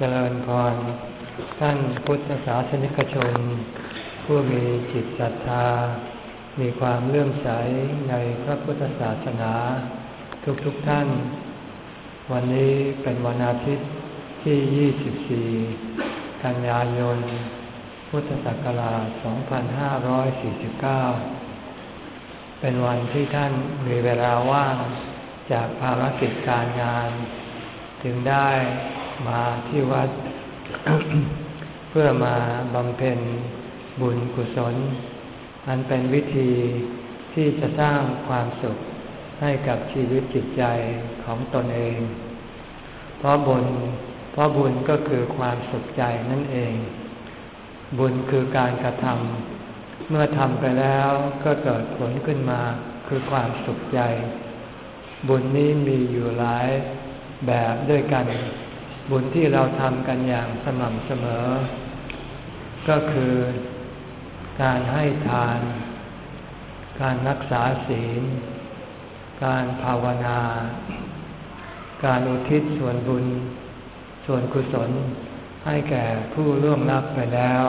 เจริญพร ท่านพุทธศาสนิกชน ผู้มีจิตศรัทธา มีความเลื่อมใสในพระพุทธศาสนา ทุกๆทท่าน วันนี้เป็นวันอาทิตย์ที่ 24 กันยายน พุทธศักราช 2549 เป็นวันที่ท่านมีเวลาว่างจากภารกิจการงาน จึงได้ มาที่วัด เพื่อมาบำเพ็ญบุญกุศล อันเป็นวิธีที่จะสร้างความสุขให้กับชีวิตจิตใจของตนเอง เพราะบุญ เพราะบุญก็คือความสุขใจนั่นเอง บุญคือการกระทำเมื่อทำไปแล้วก็เกิดผลขึ้นมาคือความสุขใจ บุญนี้มีอยู่หลายแบบด้วยกัน บุญที่เราทำกันอย่างสม่ำเสมอ ก็คือการให้ทาน การรักษาศีล การภาวนา การอุทิศส่วนบุญ ส่วนกุศลให้แก่ผู้ร่วงลับไปแล้ว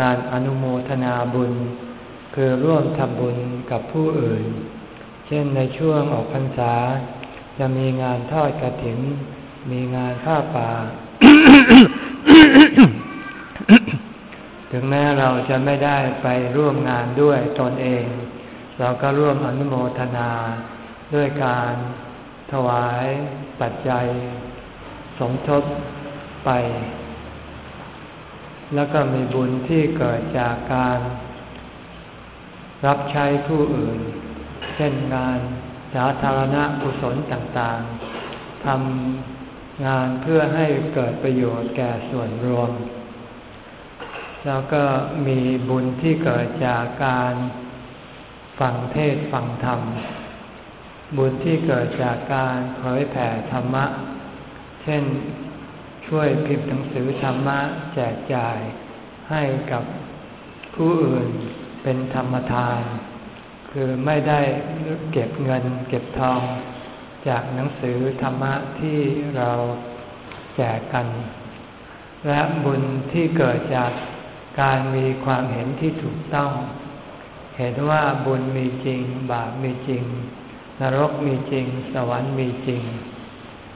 การอนุโมทนาบุญ คือร่วมทำบุญกับผู้อื่น เช่นในช่วงออกพรรษา จะมีงานทอดกระถิ่น มีงานผ้าป่า ถึงแม้เราจะไม่ได้ไปร่วมงานด้วยตนเอง เราก็ร่วมอนุโมทนาด้วยการถวายปัจจัย สมทบไป แล้วก็มีบุญที่เกิดจากการ รับใช้ผู้อื่น เช่นงานสาธารณกุศลต่าง ๆทำ งานเพื่อให้เกิดประโยชน์แก่ส่วนรวม แล้วก็มีบุญที่เกิดจากการฟังเทศฟังธรรม บุญที่เกิดจากการเผยแผ่ธรรมะ เช่นช่วยพิมพ์หนังสือธรรมะแจกจ่ายให้กับผู้อื่นเป็นธรรมทาน คือไม่ได้เก็บเงินเก็บทอง จากหนังสือธรรมะที่เราแจกกัน และบุญที่เกิดจากการมีความเห็นที่ถูกต้อง เห็นว่าบุญมีจริง บาปมีจริง นรกมีจริง สวรรค์มีจริง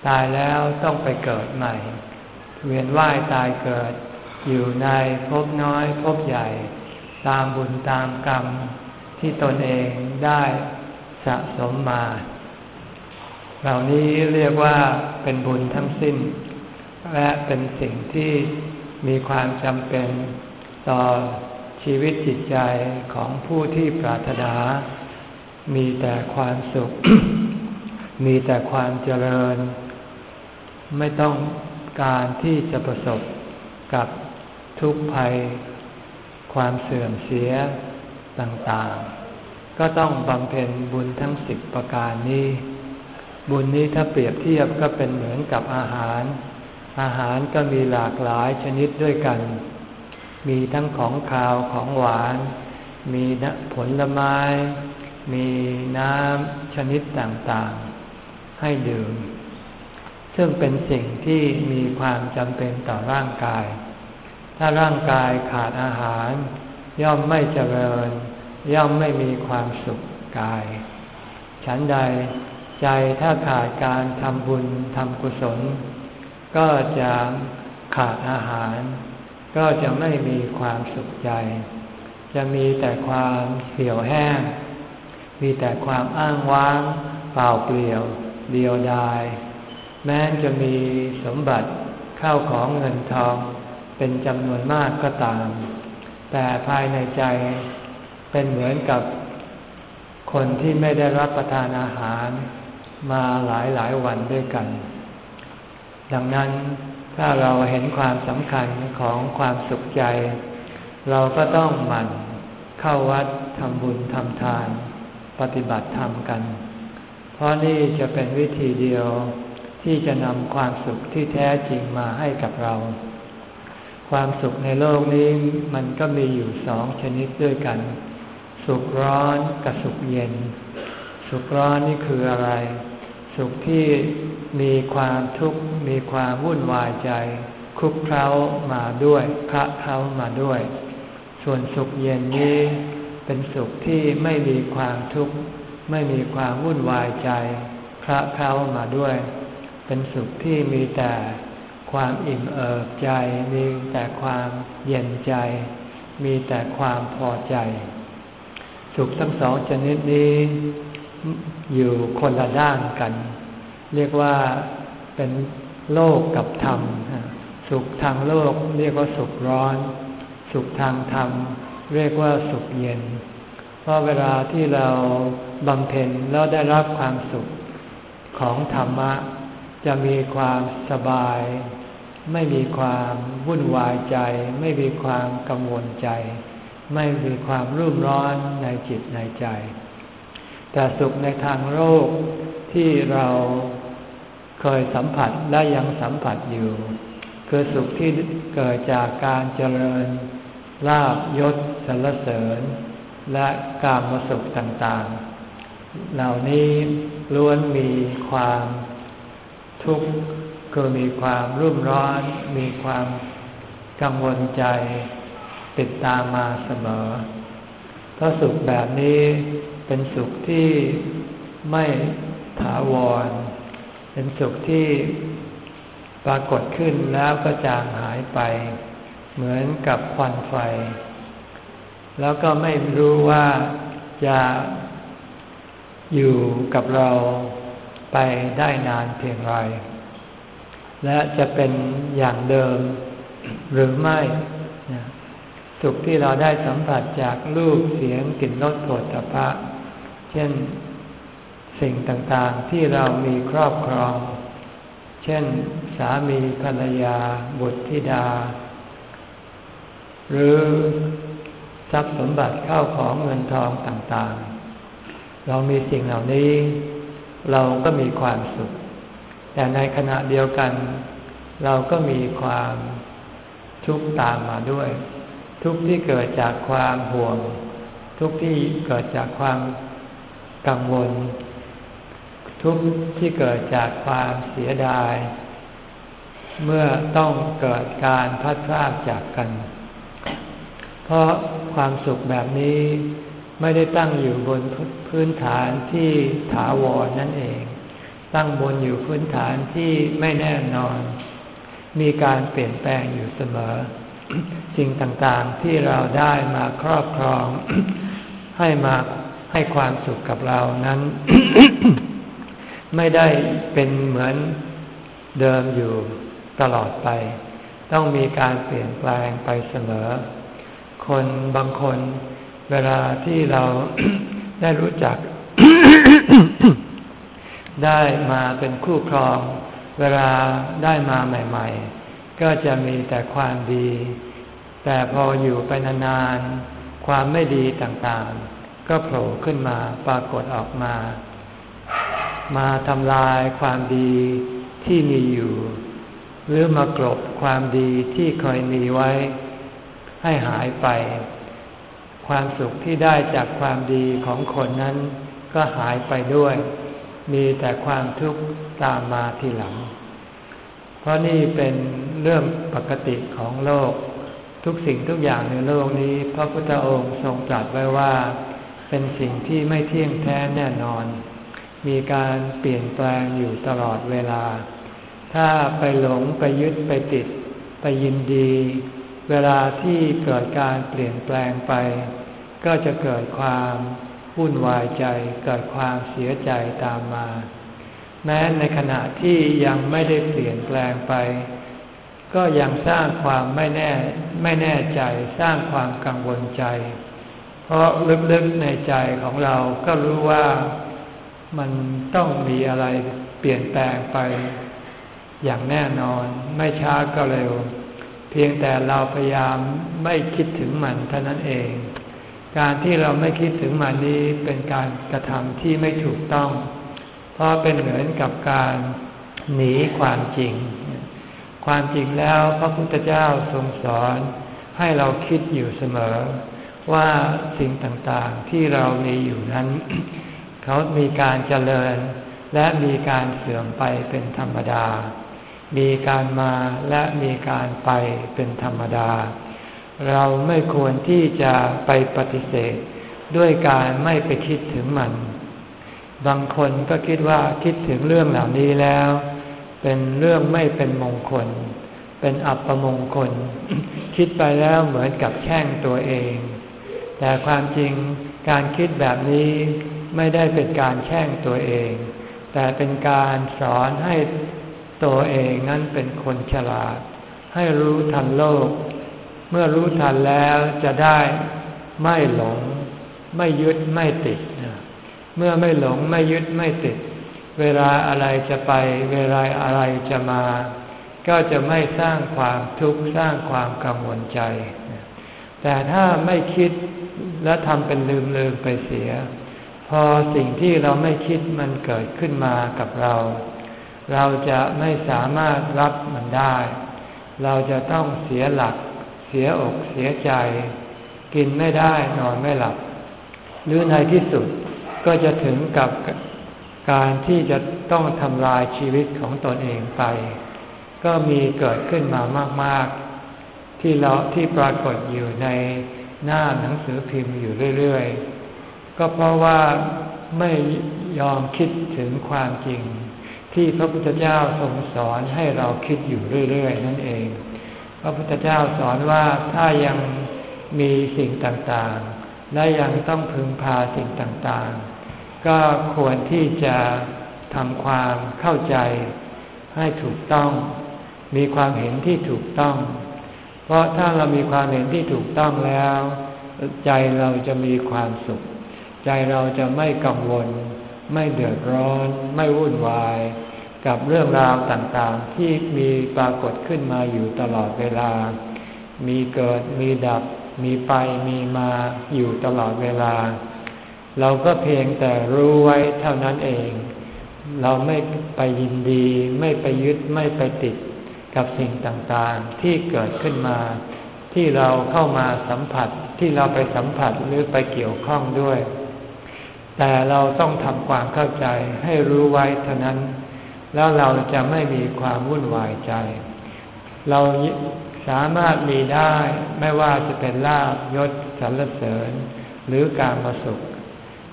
ตายแล้วต้องไปเกิดใหม่ เวียนว่ายตายเกิด อยู่ในภพน้อยภพใหญ่ ตามบุญตามกรรมที่ตนเองได้สะสมมา เหล่านี้เรียกว่าเป็นบุญทั้งสิ้น และเป็นสิ่งที่มีความจำเป็นต่อชีวิตจิตใจของผู้ที่ปรารถนา มีแต่ความสุข มีแต่ความเจริญ ไม่ต้องการที่จะประสบกับทุกภัย ความเสื่อมเสียต่างๆ ก็ต้องบำเพ็ญบุญทั้งสิบประการนี้ บุญนี้ถ้าเปรียบเทียบก็เป็นเหมือนกับอาหาร อาหารก็มีหลากหลายชนิดด้วยกัน มีทั้งของคาวของหวาน มีผลไม้ มีน้ำชนิดต่างๆ ให้ดื่ม ซึ่งเป็นสิ่งที่มีความจำเป็นต่อร่างกาย ถ้าร่างกายขาดอาหาร ย่อมไม่เจริญ ย่อมไม่มีความสุขกาย ฉันใด ใจถ้าขาดการทำบุญทำกุศล ก็จะขาดอาหาร ก็จะไม่มีความสุขใจ จะมีแต่ความเหี่ยวแห้ง มีแต่ความอ้างว้างเปล่าเปลี่ยว เดียวดาย แม้จะมีสมบัติเข้าของเงินทองเป็นจำนวนมากก็ตาม แต่ภายในใจเป็นเหมือนกับคนที่ไม่ได้รับประทานอาหาร มาหลายหลายวันด้วยกัน ดังนั้นถ้าเราเห็นความสำคัญของความสุขใจ เราก็ต้องหมั่นเข้าวัดทำบุญทำทาน ปฏิบัติธรรมกัน เพราะนี่จะเป็นวิธีเดียวที่จะนำความสุขที่แท้จริงมาให้กับเรา ความสุขในโลกนี้มันก็มีอยู่สองชนิดด้วยกัน สุขร้อนกับสุขเย็น สุขร้อนนี่คืออะไร สุขที่มีความทุกข์มีความวุ่นวายใจ คุกเคล้ามาด้วยพระเคล้ามาด้วย ส่วนสุขเย็นนี้เป็นสุขที่ไม่มีความทุกข์ไม่มีความวุ่นวายใจ พระเคล้ามาด้วย เป็นสุขที่มีแต่ความอิ่มเอิบใจ มีแต่ความเย็นใจ มีแต่ความพอใจ สุขทั้งสองชนิดนี้ อยู่คนละด้านกัน เรียกว่าเป็นโลกกับธรรม สุขทางโลกเรียกว่าสุขร้อน สุขทางธรรม เรียกว่าสุขเย็น เพราะเวลาที่เราบำเพ็ญแล้วได้รับความสุขของธรรมะ จะมีความสบาย ไม่มีความวุ่นวายใจ ไม่มีความกังวลใจ ไม่มีความรุ่มร้อนในจิตในใจ แต่สุขในทางโลกที่เราเคยสัมผัสและยังสัมผัสอยู่ คือสุขที่เกิดจากการเจริญลาบยศสรรเสริญ และการมาสุขต่างๆ เหล่านี้ล้วนมีความทุกข์คือมีความรุ่มร้อน มีความกังวลใจ ติดตามมาเสมอเพราะสุขแบบนี้ เป็นสุขที่ไม่ถาวร เป็นสุขที่ปรากฏขึ้นแล้วก็จางหายไป เหมือนกับควันไฟ แล้วก็ไม่รู้ว่าจะอยู่กับเราไปได้นานเพียงไร และจะเป็นอย่างเดิมหรือไม่ สุขที่เราได้สัมผัสจากรูปเสียงกลิ่นรสโผฏฐัพพะ เช่นสิ่งต่างๆที่เรามีครอบครอง เช่นสามีภรรยา บุตรธิดา หรือทรัพย์สมบัติเข้าของเงินทองต่างๆ เรามีสิ่งเหล่านี้ เราก็มีความสุข แต่ในขณะเดียวกัน เราก็มีความทุกข์ตามมาด้วย ทุกข์ที่เกิดจากความห่วง ทุกข์ที่เกิดจากความ กังวล ทุกข์ที่เกิดจากความเสียดาย เมื่อต้องเกิดการพัดพลาดจากกัน เพราะความสุขแบบนี้ไม่ได้ตั้งอยู่บนพื้นฐานที่ถาวรนั่นเอง ตั้งบนอยู่พื้นฐานที่ไม่แน่นอน มีการเปลี่ยนแปลงอยู่เสมอ สิ่งต่างๆที่เราได้มาครอบครอง ให้มา ให้ความสุขกับเรานั้น ไม่ได้เป็นเหมือนเดิมอยู่ตลอดไป ต้องมีการเปลี่ยนแปลงไปเสมอ คนบางคนเวลาที่เราได้รู้จัก ได้มาเป็นคู่ครอง เวลาได้มาใหม่ ๆ ก็จะมีแต่ความดี แต่พออยู่ไปนานๆ ความไม่ดีต่างๆ ก็โผล่ขึ้นมาปรากฏออกมา มาทำลายความดีที่มีอยู่ หรือมากลบความดีที่เคยมีไว้ ให้หายไป ความสุขที่ได้จากความดีของคนนั้น ก็หายไปด้วย มีแต่ความทุกข์ตามมาทีหลัง เพราะนี่เป็นเรื่องปกติของโลก ทุกสิ่งทุกอย่างในโลกนี้ พระพุทธองค์ทรงตรัสไว้ว่า เป็นสิ่งที่ไม่เที่ยงแท้แน่นอน มีการเปลี่ยนแปลงอยู่ตลอดเวลา ถ้าไปหลงไปยึดไปติด ไปยินดี เวลาที่เกิดการเปลี่ยนแปลงไป ก็จะเกิดความวุ่นวายใจ เกิดความเสียใจตามมา แม้ในขณะที่ยังไม่ได้เปลี่ยนแปลงไป ก็ยังสร้างความไม่แน่ไม่แน่ใจ สร้างความกังวลใจ เพราะลึกๆในใจของเราก็รู้ว่ามันต้องมีอะไรเปลี่ยนแปลงไปอย่างแน่นอน ไม่ช้าก็เร็ว เพียงแต่เราพยายามไม่คิดถึงมันเท่านั้นเอง การที่เราไม่คิดถึงมันนี้เป็นการกระทำที่ไม่ถูกต้อง เพราะเป็นเหมือนกับการหนีความจริง ความจริงแล้วพระพุทธเจ้าทรงสอนให้เราคิดอยู่เสมอ ว่าสิ่งต่างๆที่เรามีอยู่นั้น เขามีการเจริญ และมีการเสื่อมไปเป็นธรรมดา มีการมาและมีการไปเป็นธรรมดา เราไม่ควรที่จะไปปฏิเสธ ด้วยการไม่ไปคิดถึงมัน บางคนก็คิดว่าคิดถึงเรื่องเหล่านี้แล้ว เป็นเรื่องไม่เป็นมงคล เป็นอัปมงคล คิดไปแล้วเหมือนกับแช่งตัวเอง แต่ความจริงการคิดแบบนี้ไม่ได้เป็นการแช่งตัวเอง แต่เป็นการสอนให้ตัวเองนั้นเป็นคนฉลาด ให้รู้ทันโลก เมื่อรู้ทันแล้วจะได้ไม่หลง ไม่ยึดไม่ติด เมื่อไม่หลงไม่ยึดไม่ติด เวลาอะไรจะไป เวลาอะไรจะมา ก็จะไม่สร้างความทุกข์สร้างความกังวลใจ แต่ถ้าไม่คิด และทำเป็นลืมลืมไปเสีย พอสิ่งที่เราไม่คิดมันเกิดขึ้นมากับเรา เราจะไม่สามารถรับมันได้ เราจะต้องเสียหลัก เสียอกเสียใจ กินไม่ได้นอนไม่หลับ หรือในที่สุดก็จะถึงกับการที่จะต้องทำลายชีวิตของตนเองไป ก็มีเกิดขึ้นมามาก ๆ ที่เราที่ปรากฏอยู่ในหน้าหนังสือพิมพ์อยู่เรื่อยๆ ก็เพราะว่าไม่ยอมคิดถึงความจริง ที่พระพุทธเจ้าทรงสอนให้เราคิดอยู่เรื่อยๆ นั่นเอง พระพุทธเจ้าสอนว่าถ้ายังมีสิ่งต่างๆ และยังต้องพึงพาสิ่งต่างๆ ก็ควรที่จะทำความเข้าใจให้ถูกต้อง มีความเห็นที่ถูกต้อง เพราะถ้าเรามีความเห็นที่ถูกต้องแล้ว ใจเราจะมีความสุข ใจเราจะไม่กังวล ไม่เดือดร้อน ไม่วุ่นวาย กับเรื่องราวต่างๆ ที่มีปรากฏขึ้นมาอยู่ตลอดเวลา มีเกิดมีดับ มีไปมีมาอยู่ตลอดเวลา เราก็เพียงแต่รู้ไว้เท่านั้นเอง เราไม่ไปยินดี ไม่ไปยึดไม่ไปติด กับสิ่งต่างๆที่เกิดขึ้นมา ที่เราเข้ามาสัมผัสที่เราไปสัมผัสหรือไปเกี่ยวข้องด้วย แต่เราต้องทำความเข้าใจให้รู้ไว้เท่านั้น แล้วเราจะไม่มีความวุ่นวายใจ เราสามารถมีได้ไม่ว่าจะเป็นลาบยศสรรเสริญ หรือการมาสุข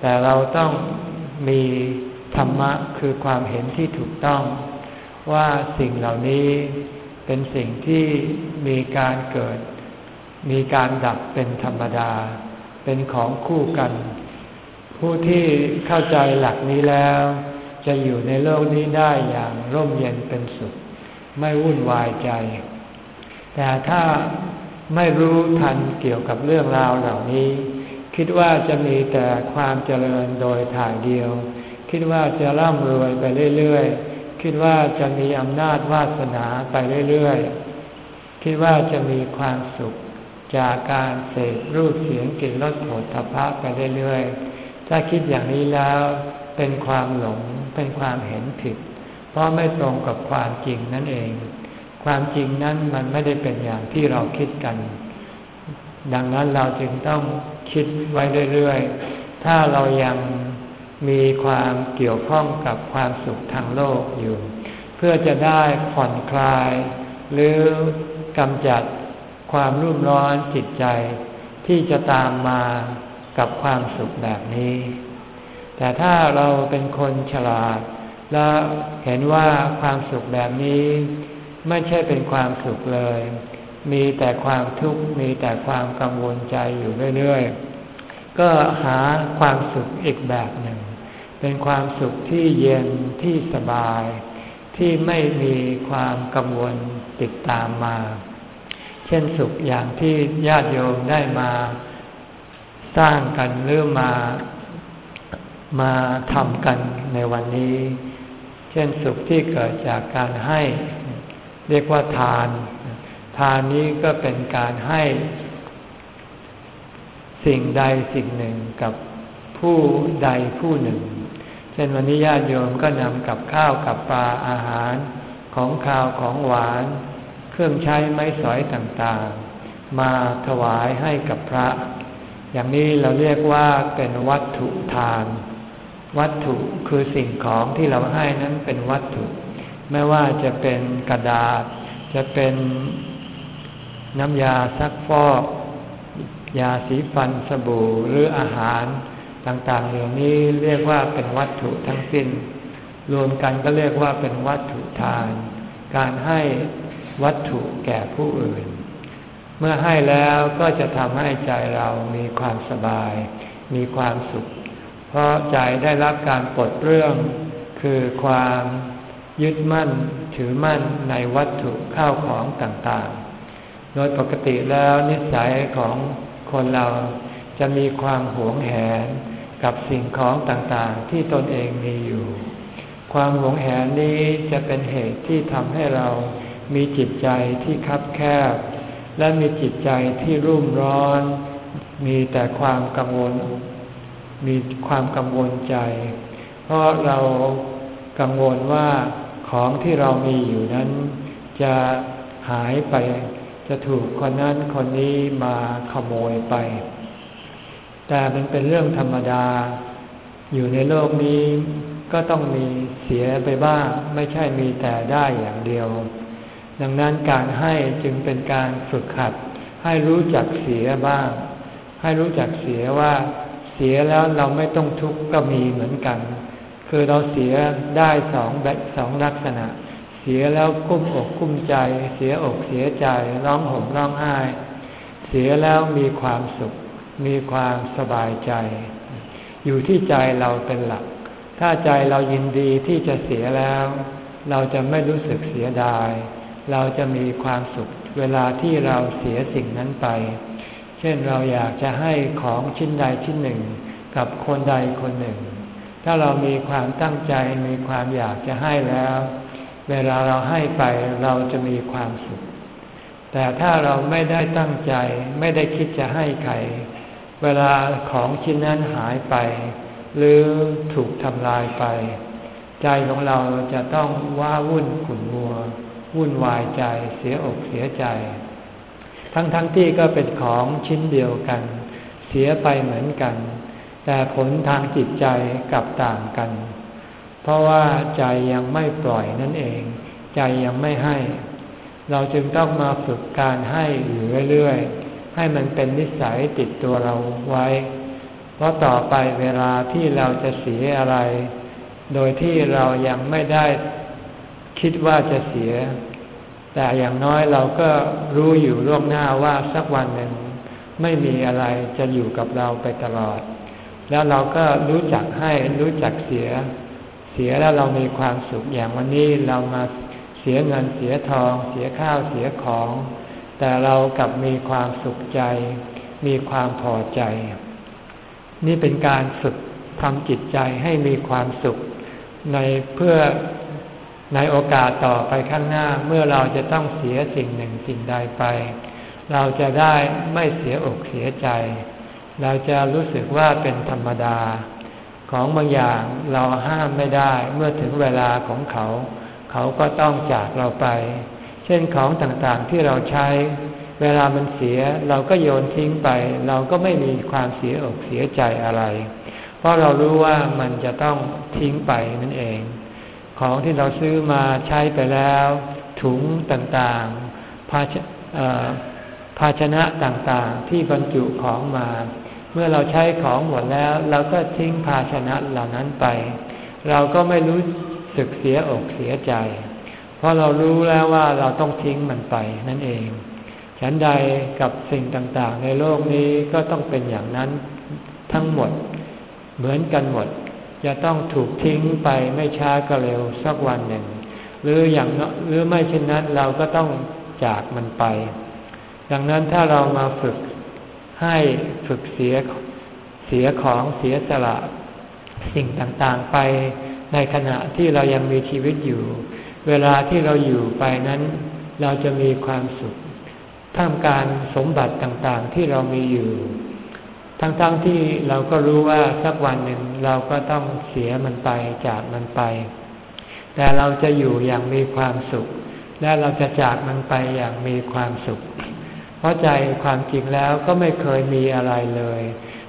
แต่เราต้องมีธรรมะคือความเห็นที่ถูกต้อง ว่าสิ่งเหล่านี้เป็นสิ่งที่มีการเกิด มีการดับเป็นธรรมดา เป็นของคู่กัน ผู้ที่เข้าใจหลักนี้แล้ว จะอยู่ในโลกนี้ได้อย่างร่มเย็นเป็นสุข ไม่วุ่นวายใจ แต่ถ้าไม่รู้ทันเกี่ยวกับเรื่องราวเหล่านี้ คิดว่าจะมีแต่ความเจริญโดยถ่ายเดียว คิดว่าจะร่ำรวยไปเรื่อยๆ คิดว่าจะมีอำนาจวาสนาไปเรื่อยๆ คิดว่าจะมีความสุขจากการเสพรูปเสียงกลิ่นรสโผฏฐัพพะไปเรื่อยๆ ถ้าคิดอย่างนี้แล้วเป็นความหลง เป็นความเห็นผิด เพราะไม่ตรงกับความจริงนั่นเอง ความจริงนั้นมันไม่ได้เป็นอย่างที่เราคิดกัน ดังนั้นเราจึงต้องคิดไว้เรื่อยๆ ถ้าเรายัง มีความเกี่ยวข้องกับความสุขทางโลกอยู่ เพื่อจะได้ผ่อนคลาย หรือกำจัดความรุ่มร้อนจิตใจ ที่จะตามมากับความสุขแบบนี้ แต่ถ้าเราเป็นคนฉลาด และเห็นว่าความสุขแบบนี้ ไม่ใช่เป็นความสุขเลย มีแต่ความทุกข์มีแต่ความกังวลใจอยู่เรื่อย ๆ ก็หาความสุขอีกแบบหนึ่ง เป็นความสุขที่เย็นที่สบาย ที่ไม่มีความกังวลติดตามมา เช่นสุขอย่างที่ญาติโยมได้มา สร้างกันหรือมา มาทำกันในวันนี้ เช่นสุขที่เกิดจากการให้ เรียกว่าทาน ทานนี้ก็เป็นการให้ สิ่งใดสิ่งหนึ่งกับผู้ใดผู้หนึ่ง เช่นวันนี้ญาติโยมก็นำกับข้าวกับปลาอาหารของข้าวของหวาน เครื่องใช้ไม้สอยต่างๆ มาถวายให้กับพระ อย่างนี้เราเรียกว่าเป็นวัตถุทาน วัตถุคือสิ่งของที่เราให้นั้นเป็นวัตถุ ไม่ว่าจะเป็นกระดาษ จะเป็นน้ำยาซักฟอก ยาสีฟันสบู่หรืออาหาร ต่างๆ เหล่านี้เรียกว่าเป็นวัตถุทั้งสิ้น รวมกันก็เรียกว่าเป็นวัตถุทาน การให้วัตถุแก่ผู้อื่น เมื่อให้แล้วก็จะทำให้ใจเรามีความสบาย มีความสุข เพราะใจได้รับการปลดเรื่อง คือความยึดมั่นถือมั่นในวัตถุข้าวของต่างๆ โดยปกติแล้วนิสัยของคนเราจะมีความหวงแหน กับสิ่งของต่างๆที่ตนเองมีอยู่ ความหวงแหนนี้จะเป็นเหตุที่ทำให้เรามีจิตใจที่คับแคบ และมีจิตใจที่รุ่มร้อน มีแต่ความกังวล มีความกังวลใจ เพราะเรากังวลว่าของที่เรามีอยู่นั้น จะหายไป จะถูกคนนั้นคนนี้มาขโมยไป แต่มันเป็นเรื่องธรรมดา อยู่ในโลกนี้ก็ต้องมีเสียไปบ้าง ไม่ใช่มีแต่ได้อย่างเดียว ดังนั้นการให้จึงเป็นการฝึกหัด ให้รู้จักเสียบ้าง ให้รู้จักเสียว่า เสียแล้วเราไม่ต้องทุกข์ก็มีเหมือนกัน คือเราเสียได้สองแบบสองลักษณะ เสียแล้วกุ้มอกกุ้มใจ เสียอกเสียใจร้องห่มร้องไห้ เสียแล้วมีความสุข มีความสบายใจ อยู่ที่ใจเราเป็นหลัก ถ้าใจเรายินดีที่จะเสียแล้ว เราจะไม่รู้สึกเสียดาย เราจะมีความสุขเวลาที่เราเสียสิ่งนั้นไป เช่นเราอยากจะให้ของชิ้นใดชิ้นหนึ่ง กับคนใดคนหนึ่ง ถ้าเรามีความตั้งใจมีความอยากจะให้แล้ว เวลาเราให้ไปเราจะมีความสุข แต่ถ้าเราไม่ได้ตั้งใจไม่ได้คิดจะให้ใคร เวลาของชิ้นนั้นหายไป หรือถูกทำลายไป ใจของเราจะต้องว้าวุ่นขุ่นมัว วุ่นวายใจเสียอกเสียใจ ทั้งๆทที่ก็เป็นของชิ้นเดียวกัน เสียไปเหมือนกัน แต่ผลทางจิตใจกลับต่างกัน เพราะว่าใจยังไม่ปล่อยนั่นเอง ใจยังไม่ให้ เราจึงต้องมาฝึกการให้อยู่เรื่อยๆ ให้มันเป็นนิสัยติดตัวเราไว้ เพราะต่อไปเวลาที่เราจะเสียอะไร โดยที่เรายังไม่ได้คิดว่าจะเสีย แต่อย่างน้อยเราก็รู้อยู่ล่วงหน้าว่าสักวันหนึ่งไม่มีอะไรจะอยู่กับเราไปตลอด แล้วเราก็รู้จักให้รู้จักเสีย เสียแล้วเรามีความสุขอย่างวันนี้เรามาเสียเงินเสียทอง เสียข้าวเสียของ แต่เรากลับมีความสุขใจ มีความพอใจ นี่เป็นการฝึกทำจิตใจให้มีความสุข ในเพื่อในโอกาสต่อไปข้างหน้าเมื่อเราจะต้องเสียสิ่งหนึ่งสิ่งใดไป เราจะได้ไม่เสียอกเสียใจ เราจะรู้สึกว่าเป็นธรรมดา ของบางอย่างเราห้ามไม่ได้ เมื่อถึงเวลาของเขา เขาก็ต้องจากเราไป เช่นของต่างๆที่เราใช้ เวลามันเสียเราก็โยนทิ้งไป เราก็ไม่มีความเสียอกเสียใจอะไร เพราะเรารู้ว่ามันจะต้องทิ้งไปนั่นเอง ของที่เราซื้อมาใช้ไปแล้ว ถุงต่างๆภาชภาชนะต่างๆที่บรรจุของมา เมื่อเราใช้ของหมดแล้ว เราก็ทิ้งภาชนะเหล่านั้นไป เราก็ไม่รู้สึกเสียอกเสียใจ เพราะเรารู้แล้วว่าเราต้องทิ้งมันไปนั่นเอง ฉันใดกับสิ่งต่างๆ ในโลกนี้ก็ต้องเป็นอย่างนั้นทั้งหมด เหมือนกันหมด จะต้องถูกทิ้งไปไม่ช้าก็เร็วสักวันหนึ่ง หรืออย่างหรือไม่เช่นนั้นเราก็ต้องจากมันไป ดังนั้นถ้าเรามาฝึกให้ฝึกเสียเสียของเสียสละสิ่งต่างๆไปในขณะที่เรายังมีชีวิตอยู่ เวลาที่เราอยู่ไปนั้น เราจะมีความสุขท่ามกางสมบัติต่างๆที่เรามีอยู่ ทั้งๆทที่เราก็รู้ว่าสักวันหนึ่งเราก็ต้องเสียมันไปจากมันไป แต่เราจะอยู่อย่างมีความสุข และเราจะจากมันไปอย่างมีความสุข เพราะใจความจริงแล้วก็ไม่เคยมีอะไรเลย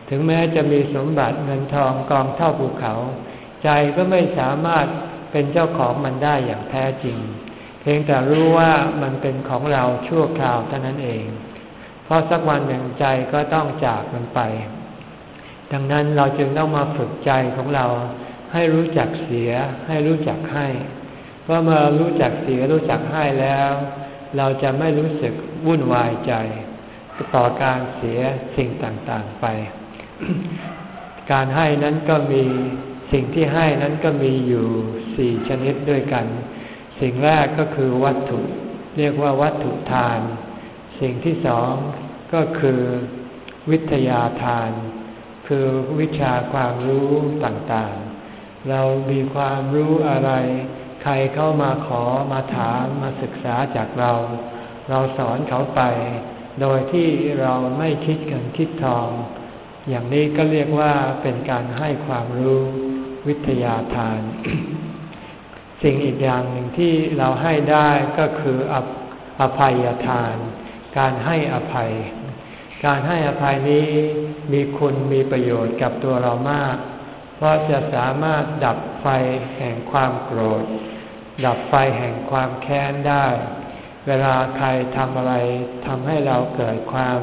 ถึงแม้จะมีสมบัติเงินทองกองเท่าภูเขา ใจก็ไม่สามารถ เป็นเจ้าของมันได้อย่างแท้จริง เพียงแต่รู้ว่ามันเป็นของเราชั่วคราวเท่านั้นเอง เพราะสักวันหนึ่งใจก็ต้องจากมันไป ดังนั้นเราจึงต้องมาฝึกใจของเรา ให้รู้จักเสีย ให้รู้จักให้เพราะเมื่อรู้จักเสียรู้จักให้แล้ว เราจะไม่รู้สึกวุ่นวายใจ ต่อการเสียสิ่งต่างๆไป การให้นั้นก็มี สิ่งที่ให้นั้นก็มีอยู่สี่ชนิดด้วยกัน สิ่งแรกก็คือวัตถุ เรียกว่าวัตถุทาน สิ่งที่สองก็คือวิทยาทาน คือวิชาความรู้ต่างๆ เรามีความรู้อะไร ใครเข้ามาขอมาถามมาศึกษาจากเรา เราสอนเขาไป โดยที่เราไม่คิดเงินคิดทอง อย่างนี้ก็เรียกว่าเป็นการให้ความรู้ วิทยาทาน สิ่งอีกอย่างหนึ่งที่เราให้ได้ก็คือออภัยทาน การให้อภัย การให้อภัยนี้มีคุณมีประโยชน์กับตัวเรามาก เพราะจะสามารถดับไฟแห่งความโกรธ ดับไฟแห่งความแค้นได้ เวลาใครทำอะไรทำให้เราเกิดความ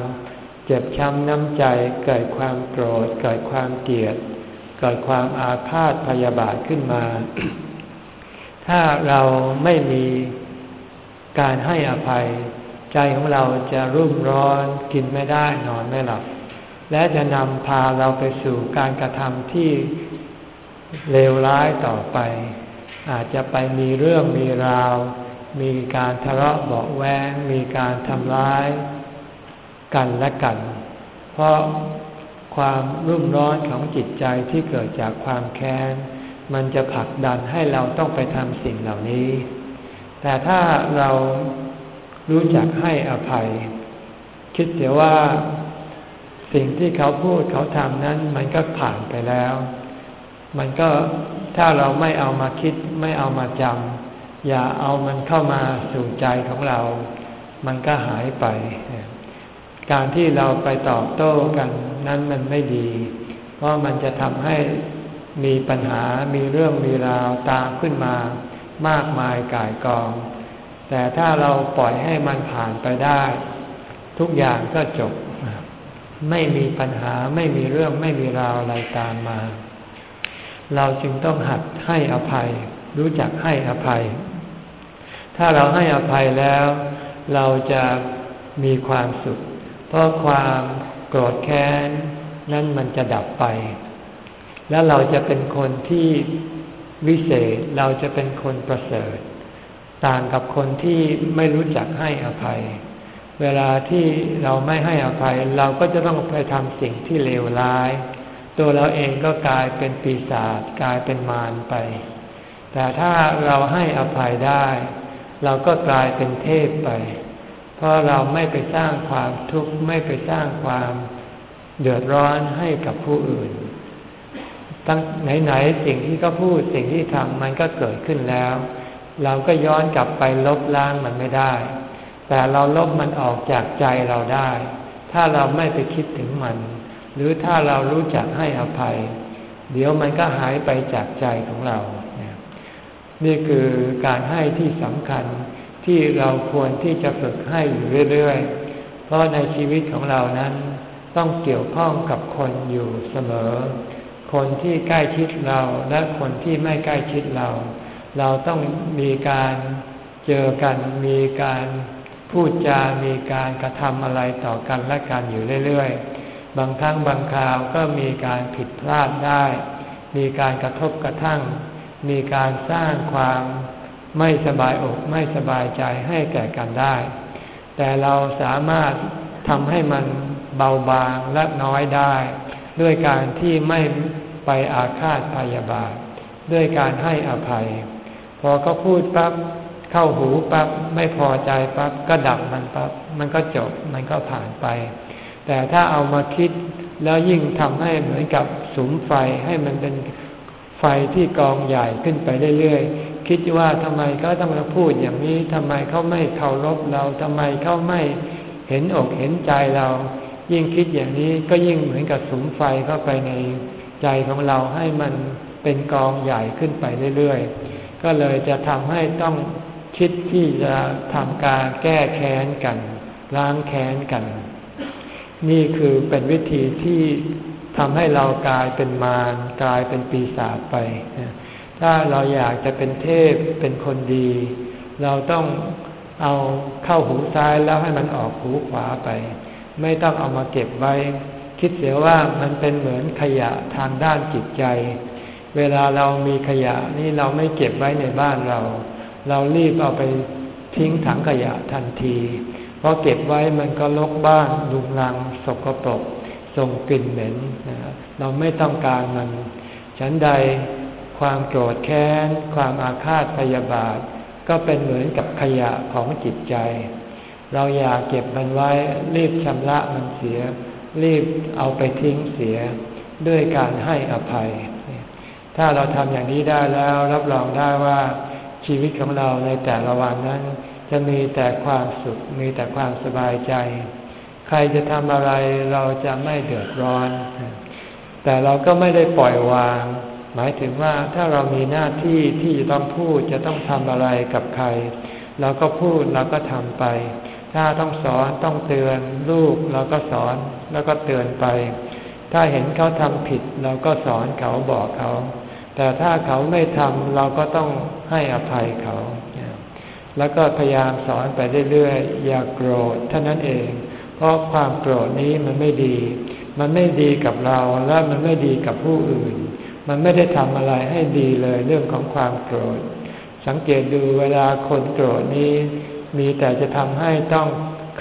เจ็บช้ำน้ำใจ เกิดความโกรธ เกิดความเกลียด กิดความอาฆาตพยาบาทขึ้นมา ถ้าเราไม่มีการให้อภัย ใจของเราจะรุ่มร้อนกินไม่ได้นอนไม่หลับ และจะนำพาเราไปสู่การกระทำที่เลวร้ายต่อไป อาจจะไปมีเรื่องมีราว มีการทะเลาะเบาแวงมีการทำร้าย กันและกัน เพราะ ความรุ่มร้อนของจิตใจที่เกิดจากความแค้น มันจะผลักดันให้เราต้องไปทำสิ่งเหล่านี้ แต่ถ้าเรารู้จักให้อภัย คิดเสียว่าสิ่งที่เขาพูดเขาทำนั้น มันก็ผ่านไปแล้ว มันก็ถ้าเราไม่เอามาคิดไม่เอามาจำอย่าเอามันเข้ามาสู่ใจของเรา มันก็หายไป การที่เราไปตอบโต้กันนั้นมันไม่ดี เพราะมันจะทำให้มีปัญหา มีเรื่องมีราวตามขึ้นมามากมายก่ายกอง แต่ถ้าเราปล่อยให้มันผ่านไปได้ ทุกอย่างก็จบ ไม่มีปัญหาไม่มีเรื่องไม่มีราวอะไรตามมา เราจึงต้องหัดให้อภัย รู้จักให้อภัย ถ้าเราให้อภัยแล้ว เราจะมีความสุข ราะความโกรธแค้นนั้นมันจะดับไป แล้วเราจะเป็นคนที่วิเศษเราจะเป็นคนประเสริฐ ต่างกับคนที่ไม่รู้จักให้อภัย เวลาที่เราไม่ให้อภัย เราก็จะต้องไปทำสิ่งที่เลวร้าย ตัวเราเองก็กลายเป็นปีศาจกลายเป็นมารไป แต่ถ้าเราให้อภัยได้ เราก็กลายเป็นเทพไป เพราะเราไม่ไปสร้างความทุกข์ไม่ไปสร้างความเดือดร้อนให้กับผู้อื่น ตั้งไหนๆสิ่งที่เขาพูดสิ่งที่ทำมันก็เกิดขึ้นแล้ว เราก็ย้อนกลับไปลบล้างมันไม่ได้ แต่เราลบมันออกจากใจเราได้ ถ้าเราไม่ไปคิดถึงมัน หรือถ้าเรารู้จักให้อภัย เดี๋ยวมันก็หายไปจากใจของเรา นี่คือการให้ที่สำคัญ ที่เราควรที่จะฝึกให้อยู่เรื่อยๆ เพราะในชีวิตของเรานั้น ต้องเกี่ยวข้องกับคนอยู่เสมอ คนที่ใกล้ชิดเราและคนที่ไม่ใกล้ชิดเรา เราต้องมีการเจอกันมีการพูดจา มีการกระทำอะไรต่อกันและกันอยู่เรื่อยๆ บางครั้งบางคราวก็มีการผิดพลาดได้ มีการกระทบกระทั่ง มีการสร้างความ ไม่สบายอกไม่สบายใจให้แก่กันได้ แต่เราสามารถทำให้มันเบาบางและน้อยได้ ด้วยการที่ไม่ไปอาฆาตพยาบาท ด้วยการให้อภัย พอเขาพูดปั๊บเข้าหูปั๊บไม่พอใจปั๊บก็ดับมันปั๊บมันก็จบมันก็ผ่านไป แต่ถ้าเอามาคิดแล้วยิ่งทำให้เหมือนกับสุมไฟให้มันเป็นไฟที่กองใหญ่ขึ้นไปเรื่อย คิดว่าทำไมเขาต้องมาพูดอย่างนี้ทำไมเขาไม่เคารพเราทำไมเขาไม่เห็นอกเห็นใจเรา ยิ่งคิดอย่างนี้ก็ยิ่งเหมือนกับสุมไฟเข้าไปในใจของเราให้มันเป็นกองใหญ่ขึ้นไปเรื่อยๆ ก็เลยจะทำให้ต้องคิดที่จะทำการแก้แค้นกัน ล้างแค้นกัน นี่คือเป็นวิธีที่ทำให้เรากลายเป็นมารกลายเป็นปีศาจไป ถ้าเราอยากจะเป็นเทพเป็นคนดี เราต้องเอาเข้าหูซ้ายแล้วให้มันออกหูขวาไป ไม่ต้องเอามาเก็บไว้ คิดเสียว่ามันเป็นเหมือนขยะทางด้านจิตใจ เวลาเรามีขยะนี่เราไม่เก็บไว้ในบ้านเรา เรารีบเอาไปทิ้งถังขยะทันที เพราะเก็บไว้มันก็ลกบ้านลุงรังสกปรกส่งกลิ่นเหม็นเราไม่ต้องการมัน ฉันใด ความโกรธแค้น ความอาฆาตพยาบาท ก็เป็นเหมือนกับขยะของจิตใจ เราอยากเก็บมันไว้รีบชำระมันเสีย รีบเอาไปทิ้งเสีย ด้วยการให้อภัย ถ้าเราทำอย่างนี้ได้แล้วรับรองได้ว่าชีวิตของเราในแต่ละวันนั้น จะมีแต่ความสุขมีแต่ความสบายใจ ใครจะทำอะไรเราจะไม่เดือดร้อน แต่เราก็ไม่ได้ปล่อยวาง หมายถึงว่าถ้าเรามีหน้าที่ที่จะต้องพูดจะต้องทำอะไรกับใคร เราก็พูดเราก็ทำไป ถ้าต้องสอนต้องเตือนลูกเราก็สอนแล้วก็เตือนไป ถ้าเห็นเขาทำผิดเราก็สอนเขาบอกเขา แต่ถ้าเขาไม่ทำเราก็ต้องให้อภัยเขา แล้วก็พยายามสอนไปเรื่อยๆอย่ากโกรธเท่านั้นเอง เพราะความโกรธนี้มันไม่ดี มันไม่ดีกับเราและมันไม่ดีกับผู้อื่น มันไม่ได้ทำอะไรให้ดีเลยเรื่องของความโกรธ สังเกตดูเวลาคนโกรธนี้ มีแต่จะทำให้ต้อง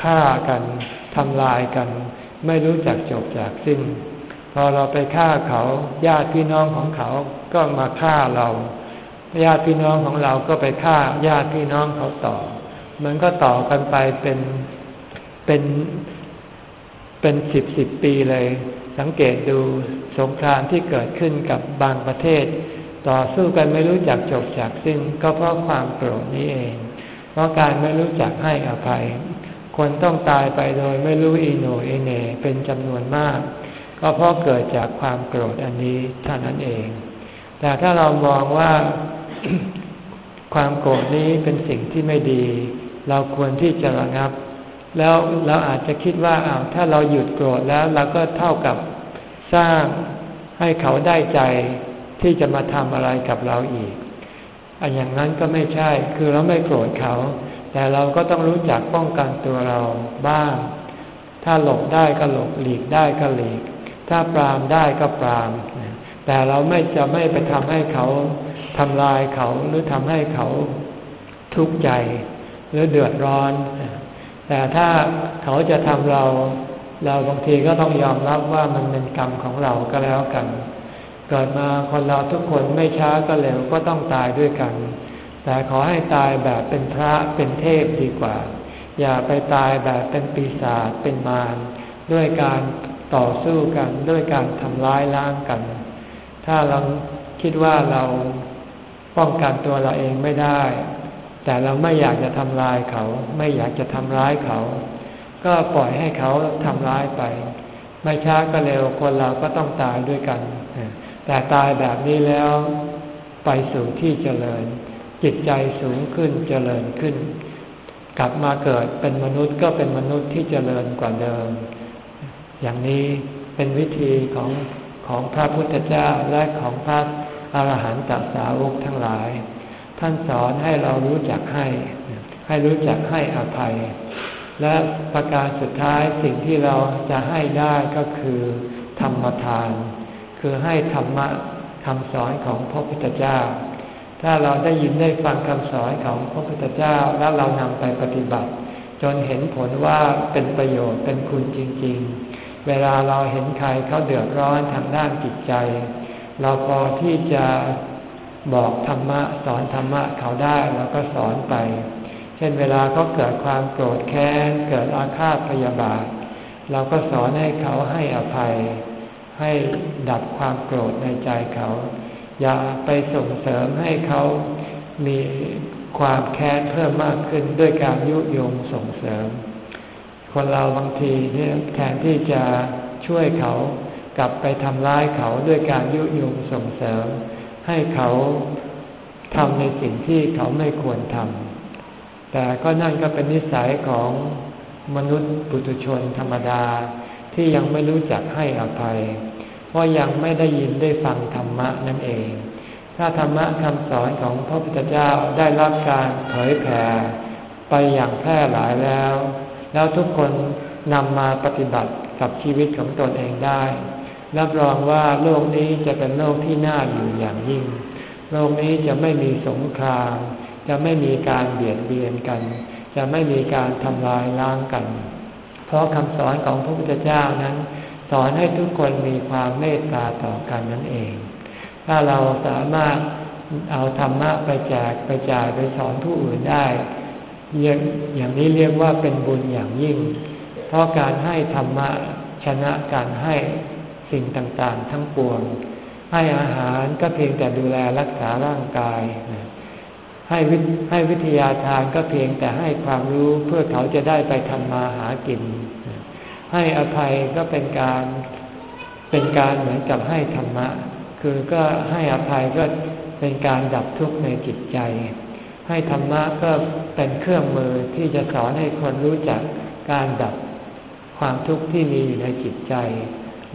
ฆ่ากันทำลายกัน ไม่รู้จักจบจากสิ้น พอเราไปฆ่าเขาญาติพี่น้องของเขาก็มาฆ่าเราญาติพี่น้องของเราก็ไปฆ่าญาติพี่น้องเขาต่อ มันก็ต่อกันไปเป็นเป็นเป็นสิบสิบปีเลย สังเกตดู สงครามที่เกิดขึ้นกับบางประเทศ ต่อสู้กันไม่รู้จักจบจากสิ้น ก็เพราะความโกรธนี้เอง เพราะการไม่รู้จักให้อภัย คนต้องตายไปโดยไม่รู้อีโนเอเนเป็นจำนวนมาก ก็เพราะเกิดจากความโกรธอันนี้เท่านั้นเอง แต่ถ้าเรามองว่าความโกรธนี้เป็นสิ่งที่ไม่ดี เราควรที่จะระงับ แล้วเราอาจจะคิดว่าอ้าวถ้าเราหยุดโกรธแล้วเราก็เท่ากับ สร้างให้เขาได้ใจที่จะมาทำอะไรกับเราอีกอันอย่างนั้นก็ไม่ใช่ คือเราไม่โกรธเขา แต่เราก็ต้องรู้จักป้องกันตัวเราบ้าง ถ้าหลบได้ก็หลบหลีกได้ก็หลีก ถ้าปรามได้ก็ปราม แต่เราไม่จะไม่ไปทำให้เขาทำลายเขาหรือทำให้เขาทุกข์ใจ หรือเดือดร้อน แต่ถ้าเขาจะทำเรา เราบางทีก็ต้องยอมรับว่ามันเป็นกรรมของเราก็แล้วกัน เกิดมาคนเราทุกคนไม่ช้าก็เร็วก็ต้องตายด้วยกัน แต่ขอให้ตายแบบเป็นพระเป็นเทพดีกว่า อย่าไปตายแบบเป็นปีศาจเป็นมารด้วยการต่อสู้กันด้วยการทำร้ายล้างกัน ถ้าเราคิดว่าเราป้องกันตัวเราเองไม่ได้ แต่เราไม่อยากจะทำลายเขา ไม่อยากจะทำร้ายเขา ก็ปล่อยให้เขาทำร้ายไป ไม่ช้าก็เร็วคนเราก็ต้องตายด้วยกัน แต่ตายแบบนี้แล้วไปสู่ที่เจริญ จิตใจสูงขึ้นเจริญขึ้น กลับมาเกิดเป็นมนุษย์ก็เป็นมนุษย์ที่เจริญกว่าเดิม อย่างนี้เป็นวิธีของของพระพุทธเจ้าและของพระอรหันตสาวกทั้งหลาย ท่านสอนให้เรารู้จักให้ ให้รู้จักให้อภัย และประการสุดท้ายสิ่งที่เราจะให้ได้ก็คือ ธรรมทาน คือให้ธรรมะคำสอนของพระพุทธเจ้า ถ้าเราได้ยินได้ฟังคำสอนของพระพุทธเจ้าแล้วเรานำไปปฏิบัติ จนเห็นผลว่าเป็นประโยชน์เป็นคุณจริง ๆ เวลาเราเห็นใครเขาเดือดร้อนทางด้านจิตใจ เราพอที่จะบอกธรรมะสอนธรรมะเขาได้แล้วก็สอนไป ช่นเวลาเขาเกิดความโกรธแค้น เกิดอาฆาตพยาบาท เราก็สอนให้เขาให้อภัย ให้ดับความโกรธในใจเขา อย่าไปส่งเสริมให้เขามีความแค้นเพิ่มมากขึ้นด้วยการยุยงส่งเสริม คนเราบางทีเนี่ยแทนที่จะช่วยเขากลับไปทำร้ายเขาด้วยการยุยงส่งเสริม ให้เขาทำในสิ่งที่เขาไม่ควรทำ แต่ก็นั่นก็เป็นนิสัยของมนุษย์ปุถุชนธรรมดาที่ยังไม่รู้จักให้อภัย เพราะยังไม่ได้ยินได้ฟังธรรมะนั่นเอง ถ้าธรรมะคำสอนของพระพุทธเจ้าได้รับการเผยแผ่ไปอย่างแพร่หลายแล้ว แล้วทุกคนนำมาปฏิบัติกับชีวิตของตนเองได้ รับรองว่าโลกนี้จะเป็นโลกที่น่าอยู่อย่างยิ่ง โลกนี้จะไม่มีสงคราม จะไม่มีการเบียดเบียนกัน จะไม่มีการทำลายล้างกัน เพราะคำสอนของพระพุทธเจ้านั้น สอนให้ทุกคนมีความเมตตาต่อกันนั่นเอง ถ้าเราสามารถเอาธรรมะไปแจกไปจ่ายไปสอนผู้อื่นได้อย่างนี้เรียกว่าเป็นบุญอย่างยิ่ง เพราะการให้ธรรมะชนะการให้สิ่งต่างๆ ทั้งปวง ให้อาหารก็เพียงแต่ดูแลรักษาร่างกาย ให้วิให้วิทยาทานก็เพียงแต่ให้ความรู้เพื่อเขาจะได้ไปทำมาหากิน ให้อภัยก็เป็นการเป็นการเหมือนกับให้ธรรมะ คือก็ให้อภัยก็เป็นการดับทุกข์ในจิตใจ ให้ธรรมะก็เป็นเครื่องมือที่จะสอนให้คนรู้จักการดับความทุกข์ที่มีอยู่ในจิตใจ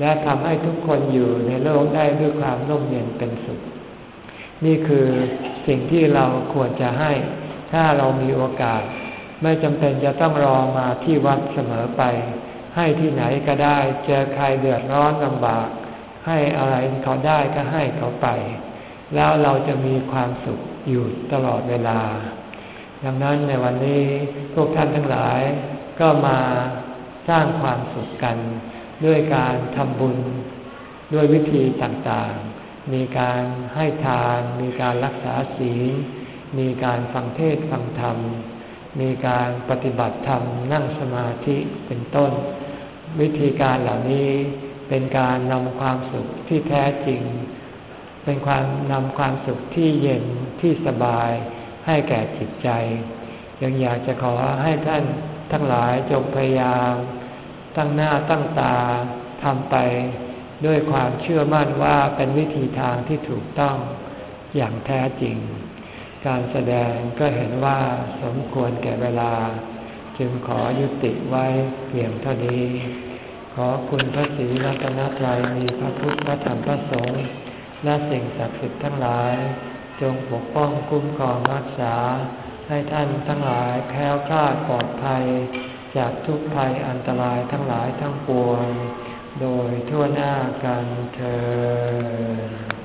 และทำให้ทุกคนอยู่ในโลกได้ด้วยความร่มเย็นเป็นสุข นี่คือสิ่งที่เราควรจะให้ ถ้าเรามีโอกาส ไม่จำเป็นจะต้องรอมาที่วัดเสมอไป ให้ที่ไหนก็ได้ เจอใครเดือดร้อนลำบาก ให้อะไรเขาได้ก็ให้เขาไป แล้วเราจะมีความสุขอยู่ตลอดเวลา ดังนั้นในวันนี้พวกท่านทั้งหลายก็มาสร้างความสุขกัน ด้วยการทำบุญด้วยวิธีต่างๆ มีการให้ทาน มีการรักษาศีล มีการฟังเทศฟังธรรม มีการปฏิบัติธรรมนั่งสมาธิเป็นต้น วิธีการเหล่านี้เป็นการนำความสุขที่แท้จริง เป็นความนำความสุขที่เย็นที่สบายให้แก่จิตใจ ยังอยากจะขอให้ท่านทั้งหลายจงพยายาม ตั้งหน้าตั้งตาทำไป ด้วยความเชื่อมั่นว่าเป็นวิธีทางที่ถูกต้องอย่างแท้จริง การแสดงก็เห็นว่าสมควรแก่เวลา จึงขอยุติไว้เพียงเท่านี้ ขอคุณพระศรีรัตนตรัยมีพระพุทธพระธรรมพระสงฆ์และสิ่งศักดิ์สิทธิ์ทั้งหลาย จงปกป้องคุ้มครองรักษา ให้ท่านทั้งหลายแคล้วคลาดปลอดภัย จากทุกภัยอันตรายทั้งหลายทั้งปวง โดยทั่วหน้ากันเธอ